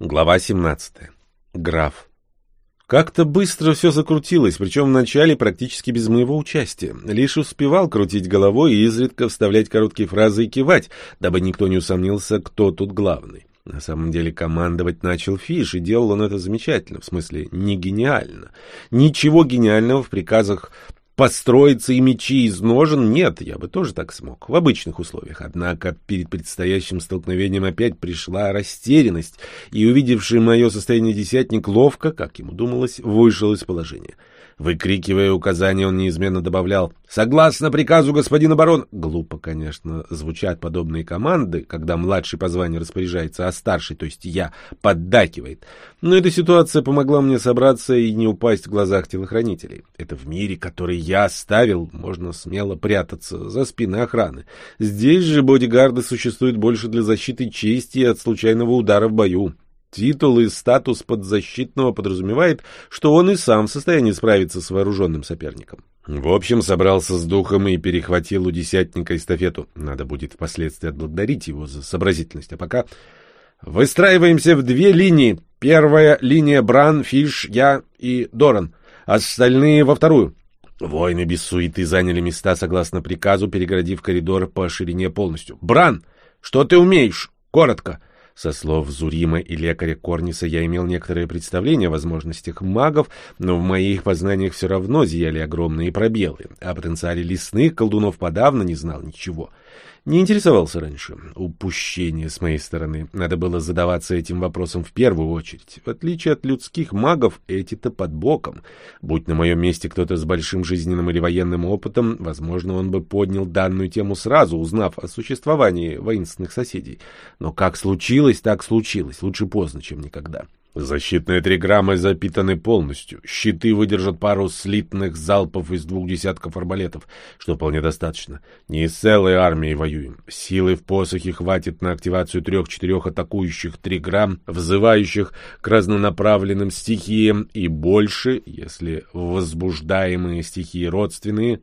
Глава 17. Граф. Как-то быстро все закрутилось, причем вначале практически без моего участия. Лишь успевал крутить головой и изредка вставлять короткие фразы и кивать, дабы никто не усомнился, кто тут главный. На самом деле командовать начал Фиш, и делал он это замечательно, в смысле не гениально. Ничего гениального в приказах Построиться и мечи из ножен нет, я бы тоже так смог, в обычных условиях. Однако перед предстоящим столкновением опять пришла растерянность, и увидевший мое состояние десятник ловко, как ему думалось, вышел из положения. Выкрикивая указания, он неизменно добавлял «Согласно приказу господина барон...» Глупо, конечно, звучат подобные команды, когда младший по званию распоряжается, а старший, то есть я, поддакивает. Но эта ситуация помогла мне собраться и не упасть в глазах телохранителей. Это в мире, который я оставил, можно смело прятаться за спиной охраны. Здесь же бодигарды существуют больше для защиты чести от случайного удара в бою. Титул и статус подзащитного подразумевает, что он и сам в состоянии справиться с вооруженным соперником. В общем, собрался с духом и перехватил у десятника эстафету. Надо будет впоследствии отблагодарить его за сообразительность. А пока выстраиваемся в две линии. Первая линия Бран, Фиш, я и Доран. Остальные во вторую. Воины без суеты заняли места согласно приказу, перегородив коридор по ширине полностью. «Бран, что ты умеешь? Коротко!» Со слов Зурима и лекаря Корниса я имел некоторое представление о возможностях магов, но в моих познаниях все равно зияли огромные пробелы. О потенциале лесных колдунов подавно не знал ничего. Не интересовался раньше. Упущение с моей стороны. Надо было задаваться этим вопросом в первую очередь. В отличие от людских магов, эти-то под боком. Будь на моем месте кто-то с большим жизненным или военным опытом, возможно, он бы поднял данную тему сразу, узнав о существовании воинственных соседей. Но как случилось, так случилось. Лучше поздно, чем никогда. Защитные три грамма запитаны полностью. Щиты выдержат пару слитных залпов из двух десятков арбалетов, что вполне достаточно. Не с целой армией воюем. Силы в посохе хватит на активацию трех-четырех атакующих три грамм, взывающих к разнонаправленным стихиям, и больше, если возбуждаемые стихии родственные,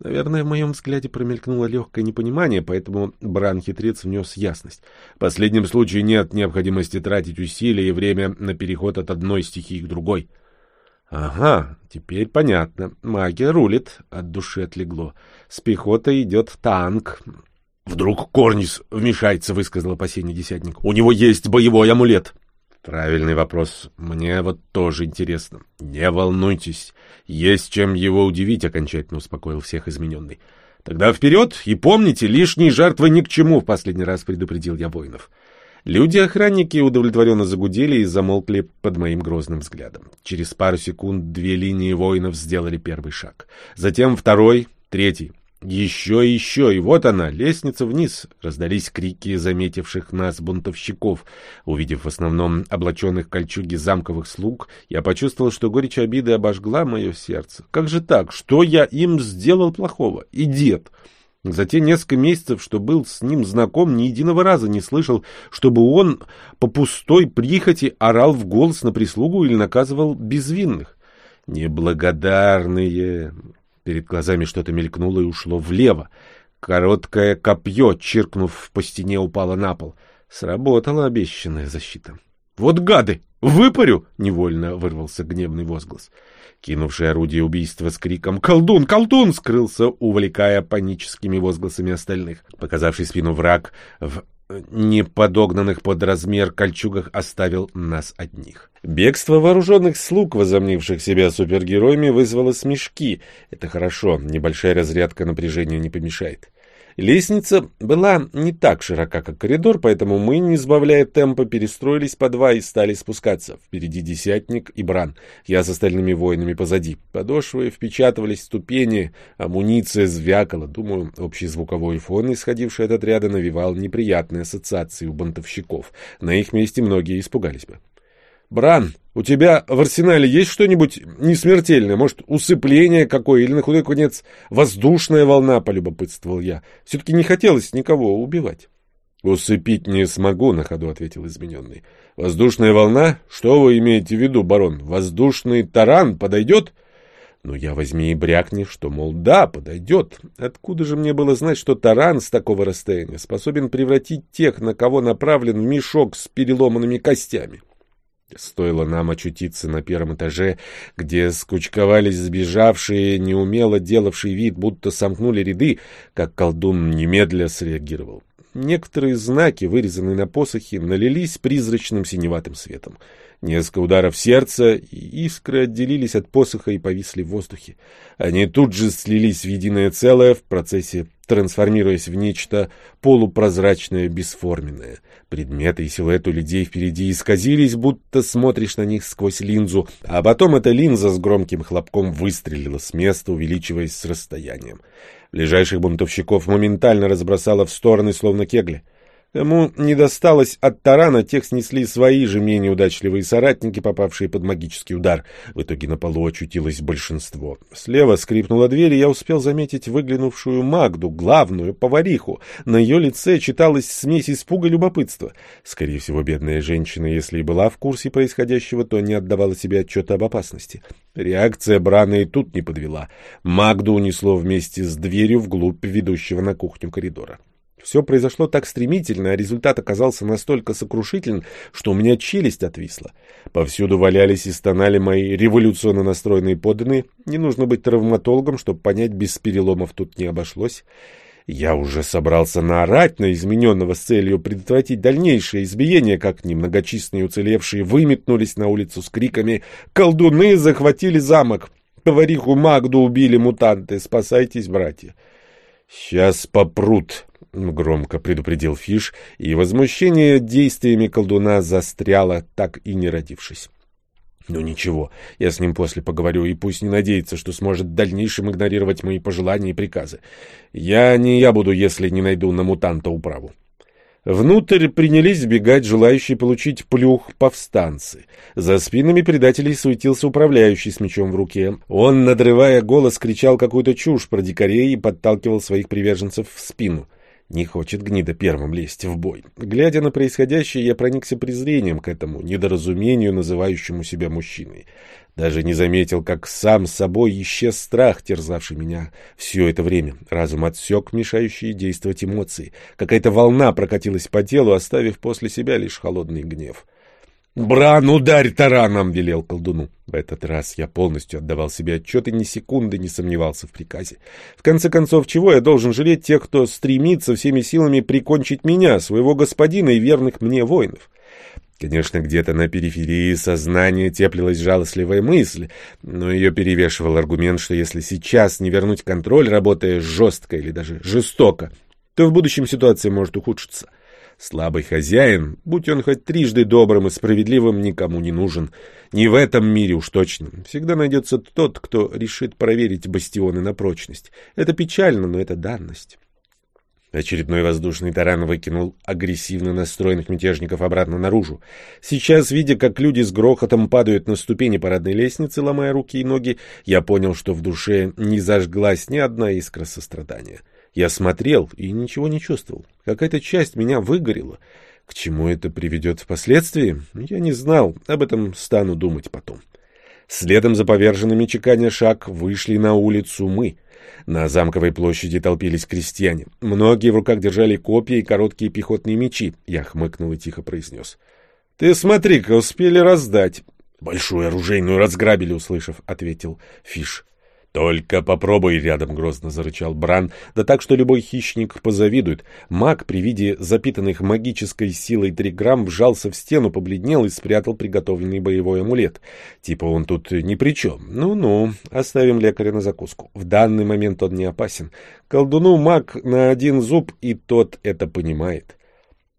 Наверное, в моем взгляде промелькнуло легкое непонимание, поэтому Бран-хитрец внес ясность. В последнем случае нет необходимости тратить усилия и время на переход от одной стихии к другой. Ага, теперь понятно. Магия рулит, от души отлегло. С пехотой идет танк. Вдруг Корнис вмешается, высказал опасение десятник. У него есть боевой амулет. Правильный вопрос. Мне вот тоже интересно. Не волнуйтесь. Есть чем его удивить, окончательно успокоил всех измененный. Тогда вперед, и помните, лишние жертвы ни к чему, в последний раз предупредил я воинов. Люди-охранники удовлетворенно загудели и замолкли под моим грозным взглядом. Через пару секунд две линии воинов сделали первый шаг. Затем второй, третий. Еще и еще, и вот она, лестница вниз. Раздались крики заметивших нас бунтовщиков. Увидев в основном облаченных кольчуги замковых слуг, я почувствовал, что горечь обиды обожгла мое сердце. Как же так? Что я им сделал плохого? И дед. За те несколько месяцев, что был с ним знаком, ни единого раза не слышал, чтобы он по пустой прихоти орал в голос на прислугу или наказывал безвинных. Неблагодарные... Перед глазами что-то мелькнуло и ушло влево. Короткое копье, чиркнув по стене, упало на пол. Сработала обещанная защита. «Вот гады! Выпарю!» — невольно вырвался гневный возглас. Кинувший орудие убийства с криком «Колдун! Колдун!» скрылся, увлекая паническими возгласами остальных. Показавший спину враг в неподогнанных под размер кольчугах оставил нас одних. Бегство вооруженных слуг, возомнивших себя супергероями, вызвало смешки. Это хорошо, небольшая разрядка напряжения не помешает. Лестница была не так широка, как коридор, поэтому мы, не сбавляя темпа, перестроились по два и стали спускаться. Впереди десятник и бран. Я с остальными воинами позади. Подошвы впечатывались в ступени, амуниция звякала. Думаю, общий звуковой фон, исходивший от отряда, навевал неприятные ассоциации у бунтовщиков. На их месте многие испугались бы. «Бран, у тебя в арсенале есть что-нибудь несмертельное? Может, усыпление какое или, на худой конец, воздушная волна?» — полюбопытствовал я. Все-таки не хотелось никого убивать. «Усыпить не смогу», — на ходу ответил измененный. «Воздушная волна? Что вы имеете в виду, барон? Воздушный таран подойдет?» Ну, я возьми и брякни, что, мол, да, подойдет. Откуда же мне было знать, что таран с такого расстояния способен превратить тех, на кого направлен, в мешок с переломанными костями?» Стоило нам очутиться на первом этаже, где скучковались сбежавшие, неумело делавшие вид, будто сомкнули ряды, как колдун немедля среагировал. Некоторые знаки, вырезанные на посохе, налились призрачным синеватым светом. Несколько ударов сердца, и искры отделились от посоха и повисли в воздухе. Они тут же слились в единое целое в процессе, трансформируясь в нечто полупрозрачное, бесформенное. Предметы и силуэты людей впереди исказились, будто смотришь на них сквозь линзу, а потом эта линза с громким хлопком выстрелила с места, увеличиваясь с расстоянием. Ближайших бунтовщиков моментально разбросало в стороны, словно кегли. Кому не досталось от тарана, тех снесли свои же менее удачливые соратники, попавшие под магический удар. В итоге на полу очутилось большинство. Слева скрипнула дверь, и я успел заметить выглянувшую Магду, главную повариху. На ее лице читалась смесь испуга и любопытства. Скорее всего, бедная женщина, если и была в курсе происходящего, то не отдавала себе отчета об опасности. Реакция Брана и тут не подвела. Магду унесло вместе с дверью вглубь ведущего на кухню коридора. Все произошло так стремительно, а результат оказался настолько сокрушителен, что у меня челюсть отвисла. Повсюду валялись и стонали мои революционно настроенные подданные. Не нужно быть травматологом, чтобы понять, без переломов тут не обошлось. Я уже собрался наорать на измененного с целью предотвратить дальнейшее избиение, как немногочисленные уцелевшие выметнулись на улицу с криками «Колдуны захватили замок! Повариху Магду убили мутанты! Спасайтесь, братья!» «Сейчас попрут!» — громко предупредил Фиш, и возмущение действиями колдуна застряло, так и не родившись. Ну ничего, я с ним после поговорю, и пусть не надеется, что сможет в дальнейшем игнорировать мои пожелания и приказы. Я не я буду, если не найду на мутанта управу. Внутрь принялись бегать желающие получить плюх повстанцы. За спинами предателей суетился управляющий с мечом в руке. Он, надрывая голос, кричал какую-то чушь про дикарей и подталкивал своих приверженцев в спину. Не хочет гнида первым лезть в бой. Глядя на происходящее, я проникся презрением к этому недоразумению, называющему себя мужчиной. Даже не заметил, как сам собой исчез страх, терзавший меня все это время. Разум отсек мешающие действовать эмоции. Какая-то волна прокатилась по телу, оставив после себя лишь холодный гнев. «Бран, ударь тараном!» — велел колдуну. В этот раз я полностью отдавал себе отчет и ни секунды не сомневался в приказе. В конце концов, чего я должен жалеть тех, кто стремится всеми силами прикончить меня, своего господина и верных мне воинов? Конечно, где-то на периферии сознания теплилась жалостливая мысль, но ее перевешивал аргумент, что если сейчас не вернуть контроль, работая жестко или даже жестоко, то в будущем ситуация может ухудшиться. Слабый хозяин, будь он хоть трижды добрым и справедливым, никому не нужен. Не в этом мире уж точно. Всегда найдется тот, кто решит проверить бастионы на прочность. Это печально, но это данность. Очередной воздушный таран выкинул агрессивно настроенных мятежников обратно наружу. Сейчас, видя, как люди с грохотом падают на ступени парадной лестницы, ломая руки и ноги, я понял, что в душе не зажглась ни одна искра сострадания. Я смотрел и ничего не чувствовал. Какая-то часть меня выгорела. К чему это приведет впоследствии, я не знал. Об этом стану думать потом. Следом за поверженными чеканя шаг вышли на улицу мы. На замковой площади толпились крестьяне. Многие в руках держали копья и короткие пехотные мечи. Я хмыкнул и тихо произнес. — Ты смотри-ка, успели раздать. — Большую оружейную разграбили, услышав, — ответил Фиш. «Только попробуй рядом», — грозно зарычал Бран, да так, что любой хищник позавидует. Маг при виде запитанных магической силой триграмм вжался в стену, побледнел и спрятал приготовленный боевой амулет. Типа он тут ни при чем. Ну-ну, оставим лекаря на закуску. В данный момент он не опасен. Колдуну маг на один зуб, и тот это понимает.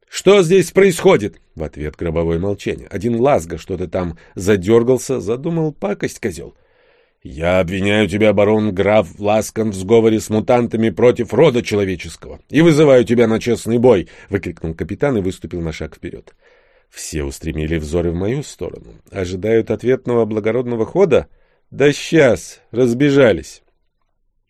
«Что здесь происходит?» В ответ гробовое молчание. Один лазга что-то там задергался, задумал пакость козел. «Я обвиняю тебя, барон граф Ласкан, в сговоре с мутантами против рода человеческого и вызываю тебя на честный бой!» — выкрикнул капитан и выступил на шаг вперед. Все устремили взоры в мою сторону. Ожидают ответного благородного хода? Да сейчас! Разбежались!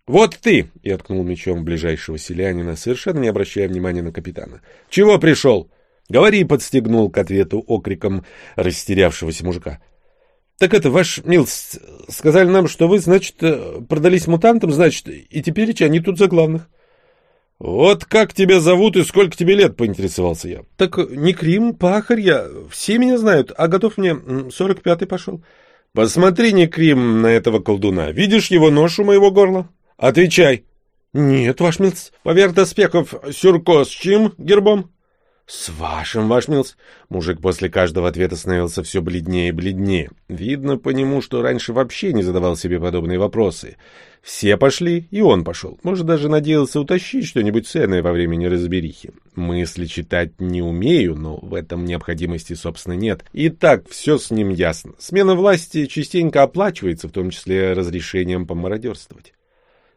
«Вот ты!» — я ткнул мечом ближайшего селянина, совершенно не обращая внимания на капитана. «Чего пришел?» «Говори!» — подстегнул к ответу окриком растерявшегося мужика. Так это, ваш милость, сказали нам, что вы, значит, э, продались мутантам, значит, и теперь они тут за главных. «Вот как тебя зовут и сколько тебе лет?» — поинтересовался я. «Так не Крим, пахарь я. Все меня знают, а готов мне сорок пятый пошел». «Посмотри, не Крим, на этого колдуна. Видишь его нож у моего горла? Отвечай!» «Нет, ваш милц. Поверх доспехов сюрко с чьим гербом?» «С вашим, ваш милц». Мужик после каждого ответа становился все бледнее и бледнее. Видно по нему, что раньше вообще не задавал себе подобные вопросы. Все пошли, и он пошел. Может, даже надеялся утащить что-нибудь ценное во время неразберихи. Мысли читать не умею, но в этом необходимости, собственно, нет. И так все с ним ясно. Смена власти частенько оплачивается, в том числе разрешением помародерствовать.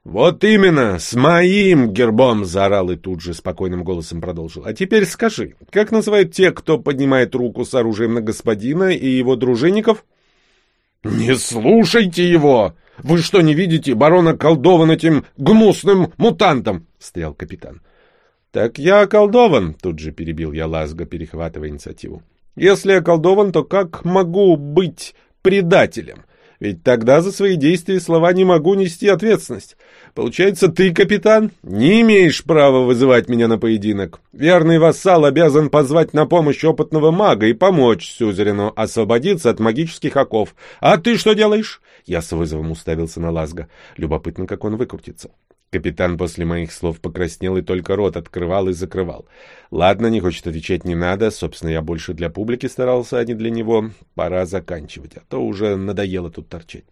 «Вот именно, с моим гербом!» — заорал и тут же спокойным голосом продолжил. «А теперь скажи, как называют те, кто поднимает руку с оружием на господина и его дружинников?» «Не слушайте его! Вы что, не видите? Барон околдован этим гнусным мутантом!» — стоял капитан. «Так я околдован!» — тут же перебил я Лазго, перехватывая инициативу. «Если околдован, то как могу быть предателем? Ведь тогда за свои действия и слова не могу нести ответственность. Получается, ты, капитан, не имеешь права вызывать меня на поединок. Верный вассал обязан позвать на помощь опытного мага и помочь Сюзерину освободиться от магических оков. А ты что делаешь? Я с вызовом уставился на Лазга. Любопытно, как он выкрутится. Капитан после моих слов покраснел и только рот открывал и закрывал. Ладно, не хочет отвечать, не надо. Собственно, я больше для публики старался, а не для него. Пора заканчивать, а то уже надоело тут торчать.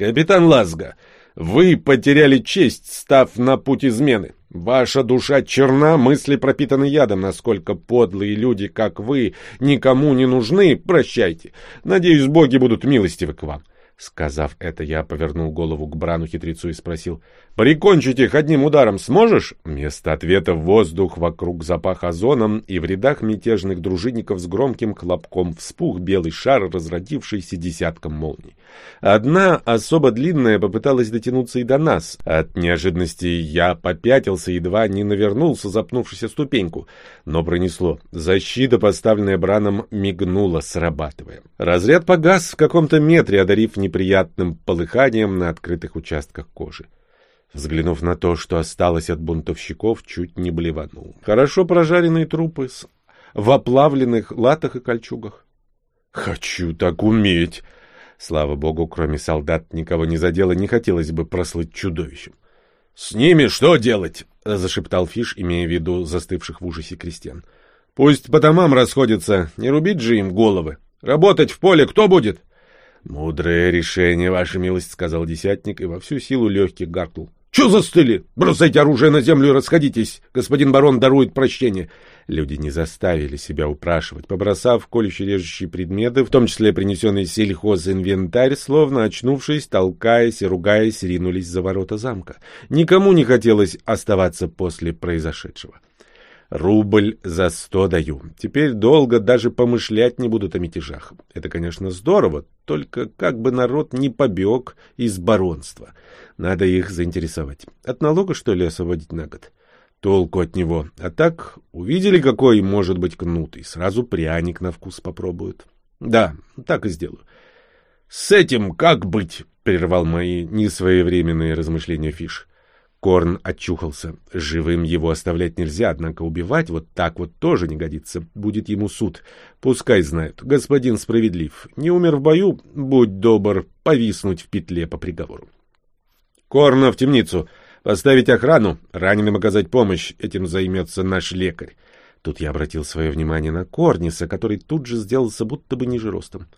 Капитан Лазга, вы потеряли честь, став на путь измены. Ваша душа черна, мысли пропитаны ядом. Насколько подлые люди, как вы, никому не нужны, прощайте. Надеюсь, боги будут милостивы к вам. Сказав это, я повернул голову к Брану-хитрецу и спросил, «Прикончить их одним ударом сможешь?» Вместо ответа воздух вокруг запах озоном, и в рядах мятежных дружинников с громким хлопком вспух белый шар, разродившийся десятком молний. Одна, особо длинная, попыталась дотянуться и до нас. От неожиданности я попятился, едва не навернулся, запнувшись о ступеньку. Но пронесло. Защита, поставленная Браном, мигнула, срабатывая. Разряд погас в каком-то метре, одарив неприятным полыханием на открытых участках кожи. Взглянув на то, что осталось от бунтовщиков, чуть не блеванул. Хорошо прожаренные трупы с... в оплавленных латах и кольчугах. «Хочу так уметь!» Слава богу, кроме солдат никого не задело, не хотелось бы прослыть чудовищем. «С ними что делать?» — зашептал Фиш, имея в виду застывших в ужасе крестьян. «Пусть по домам расходятся, не рубить же им головы. Работать в поле кто будет?» «Мудрое решение, ваша милость», — сказал десятник и во всю силу легких гаркнул. Че застыли? Бросайте оружие на землю и расходитесь. Господин барон дарует прощение. Люди не заставили себя упрашивать, побросав колюще-режущие предметы, в том числе принесенный сельхозинвентарь, словно очнувшись, толкаясь и ругаясь, ринулись за ворота замка. Никому не хотелось оставаться после произошедшего. Рубль за сто даю. Теперь долго даже помышлять не будут о мятежах. Это, конечно, здорово, только как бы народ не побег из баронства. Надо их заинтересовать. От налога, что ли, освободить на год? Толку от него. А так, увидели, какой может быть кнут, и сразу пряник на вкус попробуют. Да, так и сделаю. — С этим как быть? — прервал мои несвоевременные размышления Фиш. Корн очухался. Живым его оставлять нельзя, однако убивать вот так вот тоже не годится. Будет ему суд. Пускай знают. Господин справедлив. Не умер в бою, будь добр, повиснуть в петле по приговору. Корна в темницу. Поставить охрану. Раненым оказать помощь. Этим займется наш лекарь. Тут я обратил свое внимание на Корниса, который тут же сделался будто бы ниже ростом.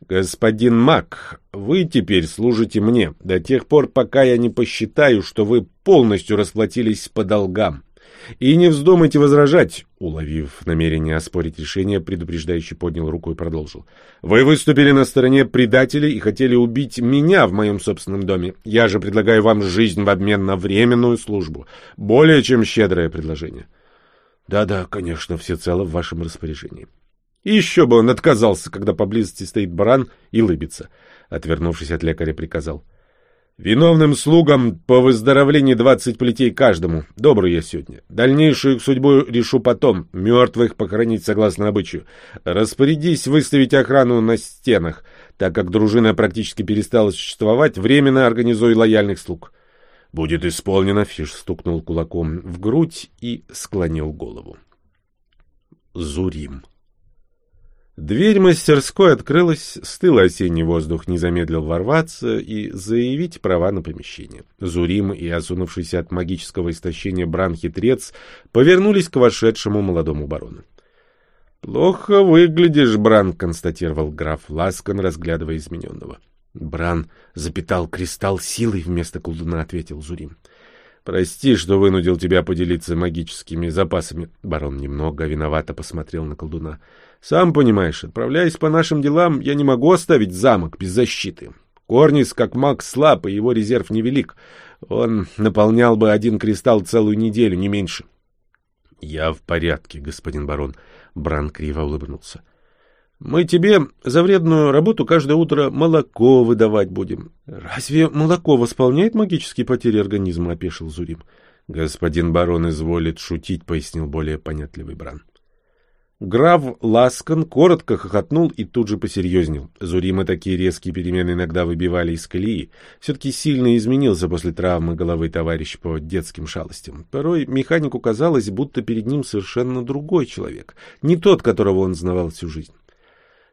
«Господин Мак, вы теперь служите мне до тех пор, пока я не посчитаю, что вы полностью расплатились по долгам. И не вздумайте возражать, уловив намерение оспорить решение, предупреждающий поднял руку и продолжил. Вы выступили на стороне предателей и хотели убить меня в моем собственном доме. Я же предлагаю вам жизнь в обмен на временную службу. Более чем щедрое предложение. Да-да, конечно, всецело в вашем распоряжении. Еще бы он отказался, когда поблизости стоит баран и лыбится. Отвернувшись от лекаря, приказал. Виновным слугам по выздоровлении двадцать плетей каждому. Добрый я сегодня. Дальнейшую судьбу решу потом. Мертвых похоронить согласно обычаю. Распорядись выставить охрану на стенах. Так как дружина практически перестала существовать, временно организуй лояльных слуг. «Будет исполнено», — Фиш стукнул кулаком в грудь и склонил голову. Зурим. Дверь мастерской открылась, стыл осенний воздух не замедлил ворваться и заявить права на помещение. Зурим и осунувшийся от магического истощения бран-хитрец повернулись к вошедшему молодому барону. — Плохо выглядишь, Бран, — констатировал граф Ласкан, разглядывая измененного. Бран запитал кристалл силой вместо колдуна, — ответил Зурим. — Прости, что вынудил тебя поделиться магическими запасами. Барон немного виновато посмотрел на колдуна. — сам понимаешь, отправляясь по нашим делам, я не могу оставить замок без защиты. Корнис, как маг, слаб, и его резерв невелик. Он наполнял бы один кристалл целую неделю, не меньше. — Я в порядке, господин барон. Бран криво улыбнулся. — Мы тебе за вредную работу каждое утро молоко выдавать будем. — Разве молоко восполняет магические потери организма? — опешил Зурим. — Господин барон изволит шутить, — пояснил более понятливый Бран. — Граф Ласкан коротко хохотнул и тут же посерьезнел. Зурима такие резкие перемены иногда выбивали из колеи. Все-таки сильно изменился после травмы головы товарищ по детским шалостям. Порой механику казалось, будто перед ним совершенно другой человек. Не тот, которого он знавал всю жизнь.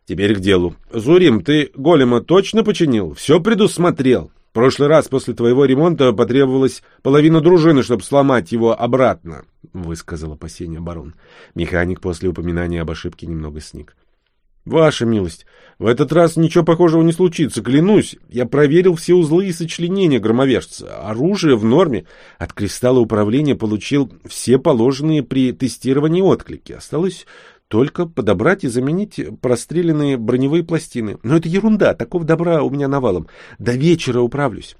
Теперь к делу. Зурим, ты голема точно починил? Все предусмотрел? Прошлый раз после твоего ремонта потребовалась половина дружины, чтобы сломать его обратно, — высказал опасение барон. Механик после упоминания об ошибке немного сник. — Ваша милость, в этот раз ничего похожего не случится, клянусь. Я проверил все узлы и сочленения громовержца. Оружие в норме. От кристалла управления получил все положенные при тестировании отклики. Осталось только подобрать и заменить простреленные броневые пластины. Но это ерунда, такого добра у меня навалом. До вечера управлюсь.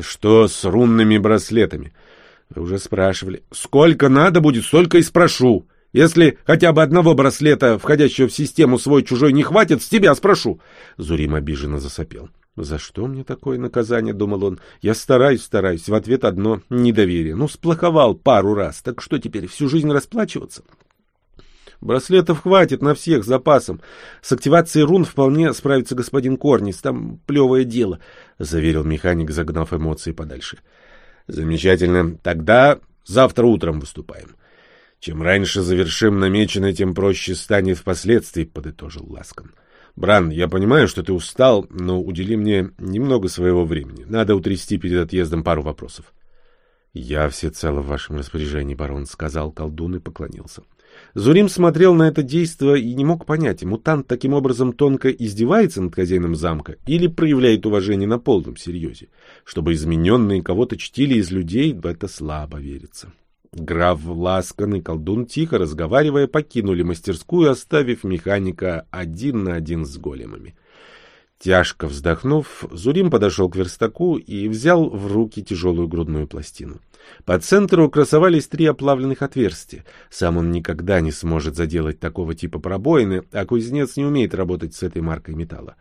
Что с рунными браслетами? Вы уже спрашивали. Сколько надо будет, столько и спрошу. Если хотя бы одного браслета, входящего в систему свой-чужой, не хватит, с тебя спрошу. Зурим обиженно засопел. «За что мне такое наказание?» — думал он. «Я стараюсь, стараюсь. В ответ одно недоверие. Ну, сплоховал пару раз. Так что теперь, всю жизнь расплачиваться?» Браслетов хватит на всех с запасом. С активацией рун вполне справится господин Корнис. Там плевое дело, — заверил механик, загнав эмоции подальше. — Замечательно. Тогда завтра утром выступаем. Чем раньше завершим намеченное, тем проще станет впоследствии, — подытожил Ласкан. — Бран, я понимаю, что ты устал, но удели мне немного своего времени. Надо утрясти перед отъездом пару вопросов. — Я всецело в вашем распоряжении, барон, — сказал колдун и поклонился. — Зурим смотрел на это действо и не мог понять, мутант таким образом тонко издевается над хозяином замка или проявляет уважение на полном серьезе. Чтобы измененные кого-то чтили из людей, в это слабо верится. Граф Ласкан и колдун, тихо разговаривая, покинули мастерскую, оставив механика один на один с големами. Тяжко вздохнув, Зурим подошел к верстаку и взял в руки тяжелую грудную пластину. По центру красовались три оплавленных отверстия. Сам он никогда не сможет заделать такого типа пробоины, а кузнец не умеет работать с этой маркой металла.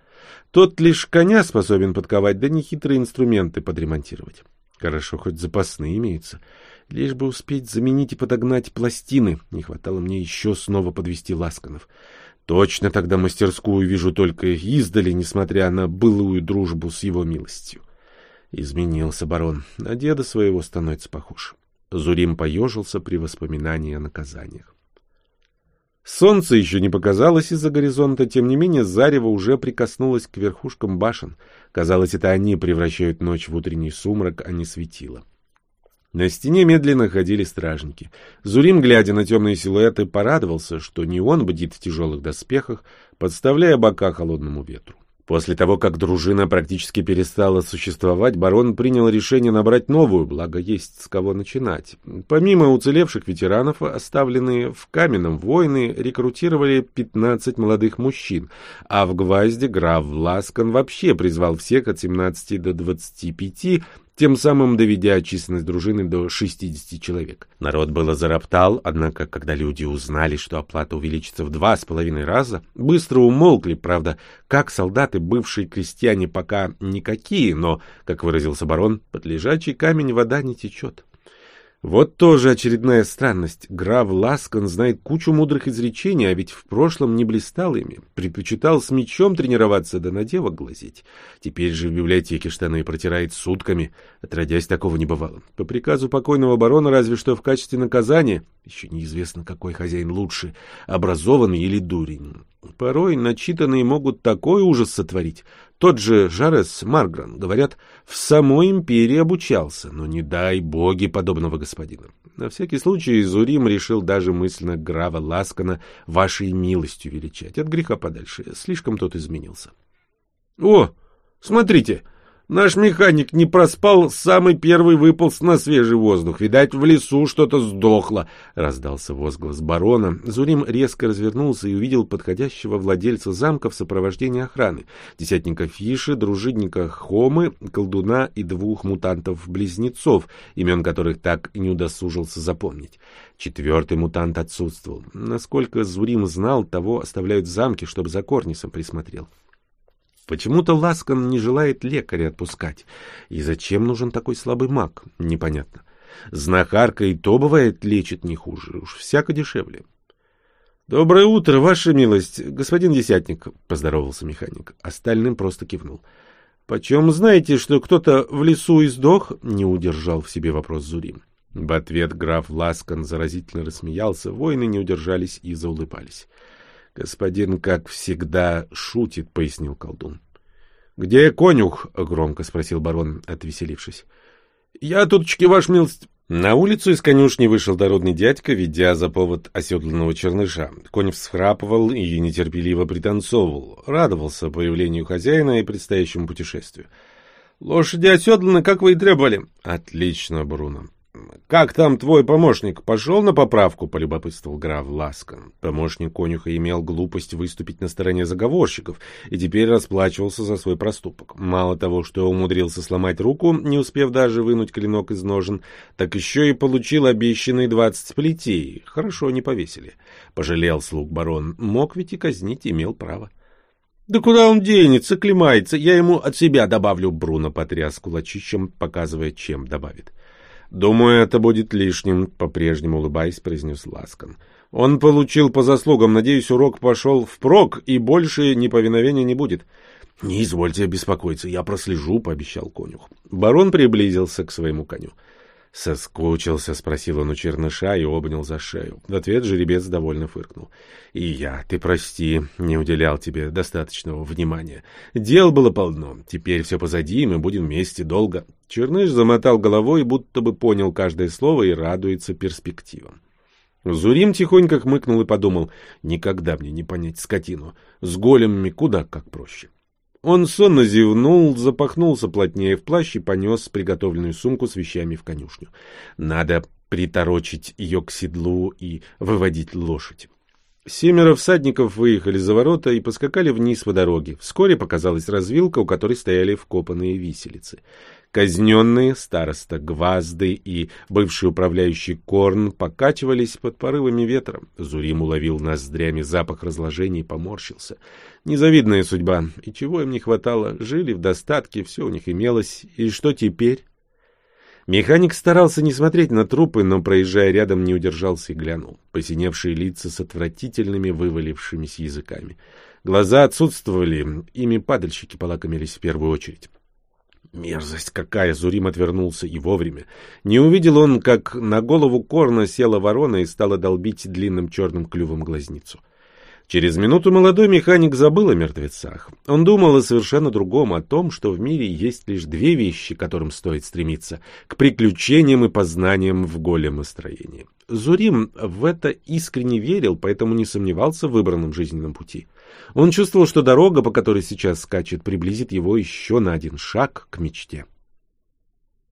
Тот лишь коня способен подковать, да нехитрые инструменты подремонтировать. Хорошо, хоть запасные имеются. Лишь бы успеть заменить и подогнать пластины. Не хватало мне еще снова подвести Ласканов. Точно тогда мастерскую вижу только издали, несмотря на былую дружбу с его милостью. Изменился барон. На деда своего становится похож. Зурим поежился при воспоминании о наказаниях. Солнце еще не показалось из-за горизонта, тем не менее зарево уже прикоснулось к верхушкам башен. Казалось, это они превращают ночь в утренний сумрак, а не светило. На стене медленно ходили стражники. Зурим, глядя на темные силуэты, порадовался, что не он бдит в тяжелых доспехах, подставляя бока холодному ветру. После того, как дружина практически перестала существовать, барон принял решение набрать новую, благо есть с кого начинать. Помимо уцелевших ветеранов, оставленные в каменном воины рекрутировали 15 молодых мужчин, а в Гвазде граф Ласкан вообще призвал всех от 17 до 25 тем самым доведя численность дружины до 60 человек. Народ было зароптал, однако, когда люди узнали, что оплата увеличится в два с половиной раза, быстро умолкли, правда, как солдаты, бывшие крестьяне, пока никакие, но, как выразился барон, под лежачий камень вода не течет. Вот тоже очередная странность. Граф Ласкан знает кучу мудрых изречений, а ведь в прошлом не блистал ими. Предпочитал с мечом тренироваться да на девок глазеть. Теперь же в библиотеке штаны протирает сутками. Отродясь, такого не бывало. По приказу покойного барона разве что в качестве наказания. Еще неизвестно, какой хозяин лучше, образованный или дурень. Порой начитанные могут такой ужас сотворить. Тот же Жарес Маргран, говорят, в самой империи обучался, но не дай боги подобного господина. На всякий случай Зурим решил даже мысленно Грава Ласкана вашей милостью величать. От греха подальше, слишком тот изменился. — О, смотрите! — Наш механик не проспал, самый первый выполз на свежий воздух. Видать, в лесу что-то сдохло, — раздался возглас барона. Зурим резко развернулся и увидел подходящего владельца замка в сопровождении охраны. Десятника Фиши, дружинника Хомы, колдуна и двух мутантов-близнецов, имен которых так и не удосужился запомнить. Четвертый мутант отсутствовал. Насколько Зурим знал, того оставляют в замке, чтобы за Корнисом присмотрел. Почему-то Ласкан не желает лекаря отпускать. И зачем нужен такой слабый маг? Непонятно. Знахарка и то, бывает, лечит не хуже. Уж всяко дешевле. — Доброе утро, ваша милость, господин Десятник, — поздоровался механик. Остальным просто кивнул. — Почем знаете, что кто-то в лесу издох? — не удержал в себе вопрос Зурим. В ответ граф Ласкан заразительно рассмеялся, воины не удержались и заулыбались. Господин, как всегда, шутит, пояснил колдун. Где конюх? громко спросил барон, отвеселившись. Я туточки, ваш милость. На улицу из конюшни вышел дородный дядька, ведя за повод оседланного черныша. Конь всхрапывал и нетерпеливо пританцовывал, радовался появлению хозяина и предстоящему путешествию. — Лошади оседланы, как вы и требовали. — Отлично, Бруно. «Как там твой помощник? Пошел на поправку?» — полюбопытствовал граф Ласкан. Помощник конюха имел глупость выступить на стороне заговорщиков и теперь расплачивался за свой проступок. Мало того, что умудрился сломать руку, не успев даже вынуть клинок из ножен, так еще и получил обещанные двадцать плетей. Хорошо не повесили. Пожалел слуг барон. Мог ведь и казнить, имел право. «Да куда он денется, клемается? Я ему от себя добавлю», — Бруно потряс кулачищем, показывая, чем добавит. «Думаю, это будет лишним», — по-прежнему улыбаясь, произнес Ласкан. «Он получил по заслугам. Надеюсь, урок пошел впрок, и больше неповиновения не будет». «Не извольте беспокоиться, я прослежу», — пообещал конюх. Барон приблизился к своему коню. «Соскучился?» — спросил он у черныша и обнял за шею. В ответ жеребец довольно фыркнул. «И я, ты прости, не уделял тебе достаточного внимания. Дел было полно. Теперь все позади, и мы будем вместе долго». Черныш замотал головой, будто бы понял каждое слово и радуется перспективам. Зурим тихонько хмыкнул и подумал, никогда мне не понять скотину. С големами куда как проще. Он сонно зевнул, запахнулся плотнее в плащ и понес приготовленную сумку с вещами в конюшню. Надо приторочить ее к седлу и выводить лошадь. Семеро всадников выехали за ворота и поскакали вниз по дороге. Вскоре показалась развилка, у которой стояли вкопанные виселицы. Казненные, староста Гвазды и бывший управляющий Корн покачивались под порывами ветра. Зурим уловил ноздрями запах разложения и поморщился. Незавидная судьба. И чего им не хватало? Жили в достатке, все у них имелось. И что теперь? Механик старался не смотреть на трупы, но, проезжая рядом, не удержался и глянул. Посиневшие лица с отвратительными вывалившимися языками. Глаза отсутствовали, ими падальщики полакомились в первую очередь. Мерзость какая! Зурим отвернулся и вовремя. Не увидел он, как на голову корна села ворона и стала долбить длинным черным клювом глазницу. Через минуту молодой механик забыл о мертвецах. Он думал о совершенно другом, о том, что в мире есть лишь две вещи, к которым стоит стремиться — к приключениям и познаниям в големостроении. Зурим в это искренне верил, поэтому не сомневался в выбранном жизненном пути. Он чувствовал, что дорога, по которой сейчас скачет, приблизит его еще на один шаг к мечте.